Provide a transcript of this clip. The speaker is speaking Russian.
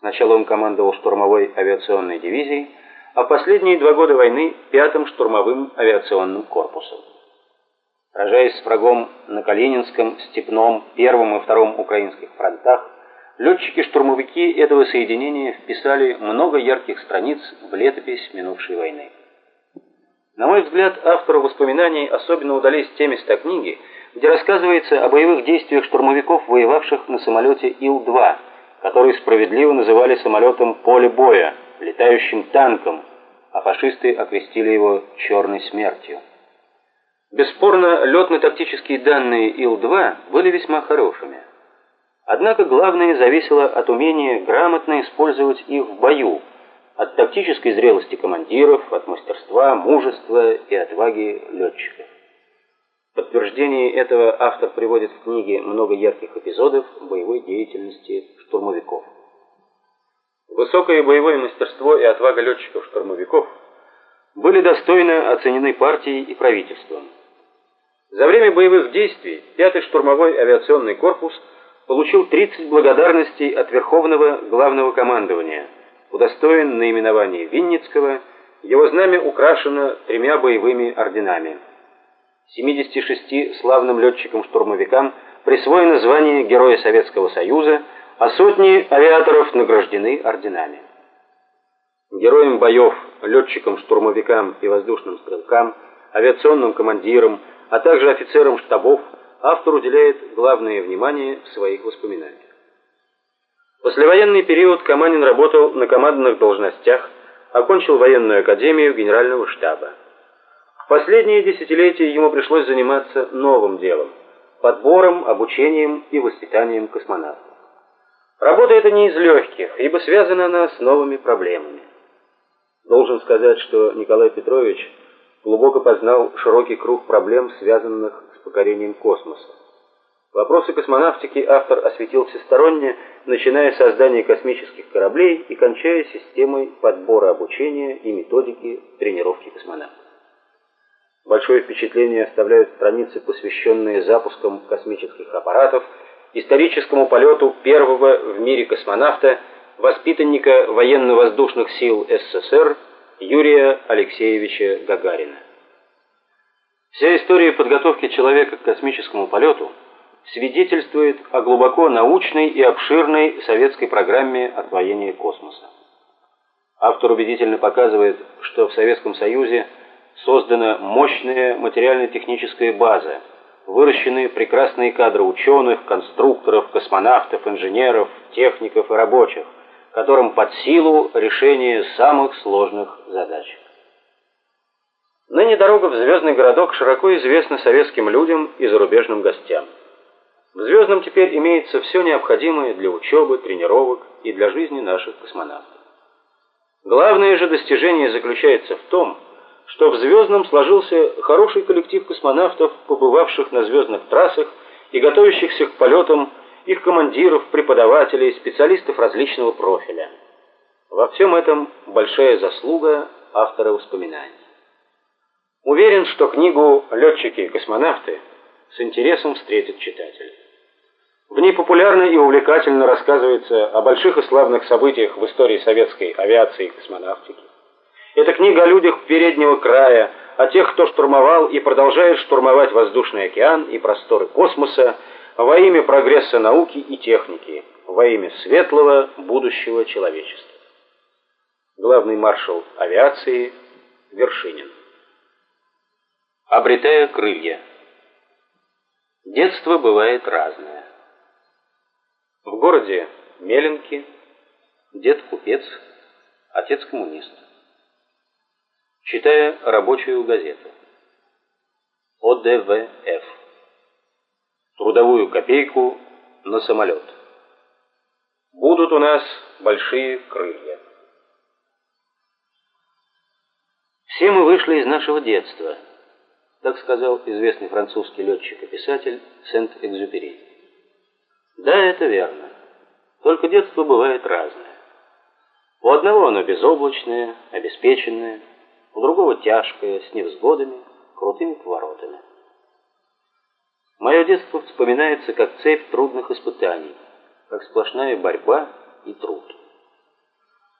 Сначала он командовал штурмовой авиационной дивизией, а последние два года войны пятым штурмовым авиационным корпусом. Сражаясь с врагом на Калининском, Степном, Первом и Втором украинских фронтах, летчики-штурмовики этого соединения вписали много ярких страниц в летопись минувшей войны. На мой взгляд, автору воспоминаний особенно удались те места книги, где рассказывается о боевых действиях штурмовиков, воевавших на самолете Ил-2, который справедливо называли самолетом поле боя, летающим танком, а фашисты окрестили его «черной смертью». Бесспорно, летно-тактические данные Ил-2 были весьма хорошими. Однако главное зависело от умения грамотно использовать их в бою, от тактической зрелости командиров, от мастерства, мужества и отваги летчиков. Подтверждение этого автор приводит в книге много ярких эпизодов боевой деятельности штурмовиков. Высокое боевое мастерство и отвага летчиков-штурмовиков были достойно оценены партией и правительством. За время боевых действий 5-й штурмовой авиационный корпус получил 30 благодарностей от Верховного Главного командования, удостоен наименования Винницкого, его знамя украшено тремя боевыми орденами. 76 славным летчикам-штурмовикам присвоено звание Героя Советского Союза, а сотни авиаторов награждены орденами. Героям боев, летчикам-штурмовикам и воздушным стрелкам, авиационным командирам, а также офицерам штабов, автор уделяет главное внимание в своих воспоминаниях. В послевоенный период Каманин работал на командных должностях, окончил военную академию генерального штаба. Последние десятилетия ему пришлось заниматься новым делом – подбором, обучением и воспитанием космонавтов. Работа эта не из легких, ибо связана она с новыми проблемами. Должен сказать, что Николай Петрович глубоко познал широкий круг проблем, связанных с покорением космоса. Вопросы космонавтики автор осветил всесторонне, начиная с создания космических кораблей и кончая системой подбора обучения и методики тренировки космонавтов. Большое впечатление оставляют страницы, посвященные запускам космических аппаратов, историческому полету первого в мире космонавта, воспитанника военно-воздушных сил СССР Юрия Алексеевича Гагарина. Вся история подготовки человека к космическому полету свидетельствует о глубоко научной и обширной советской программе освоения космоса. Автор убедительно показывает, что в Советском Союзе создана мощная материально-техническая база, выращены прекрасные кадры ученых, конструкторов, космонавтов, инженеров, техников и рабочих, которым под силу решение самых сложных задач. Ныне дорога в звездный городок широко известна советским людям и зарубежным гостям. В Звездном теперь имеется все необходимое для учебы, тренировок и для жизни наших космонавтов. Главное же достижение заключается в том, что в Звездном сложился хороший коллектив космонавтов, побывавших на звездных трассах и готовящихся к полетам, их командиров, преподавателей, специалистов различного профиля. Во всем этом большая заслуга автора воспоминаний. Уверен, что книгу «Летчики и космонавты» с интересом встретит читатель. В ней популярно и увлекательно рассказывается о больших и славных событиях в истории советской авиации и космонавтики. Это книга о людях переднего края, о тех, кто штурмовал и продолжает штурмовать воздушный океан и просторы космоса во имя прогресса науки и техники, во имя светлого будущего человечества. Главный маршал авиации Вершинин. Обретая крылья. Детство бывает разное. В городе Меленки дед купец, отец коммунист. Читая рабочую газету. ОДВФ. Трудовую копейку на самолет. Будут у нас большие крылья. Все мы вышли из нашего детства, так сказал известный французский летчик и писатель Сент-Экзюпери. Да, это верно. Только детство бывает разное. У одного оно безоблачное, обеспеченное, у другого тяжкое, с невзгодами, крутыми поворотами. Мое детство вспоминается как цепь трудных испытаний, как сплошная борьба и труд.